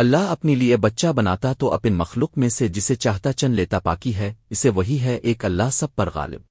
اللہ اپنی لیے بچہ بناتا تو اپن مخلوق میں سے جسے چاہتا چن لیتا پاکی ہے، اسے وہی ہے، ایک اللہ سب پر غالب۔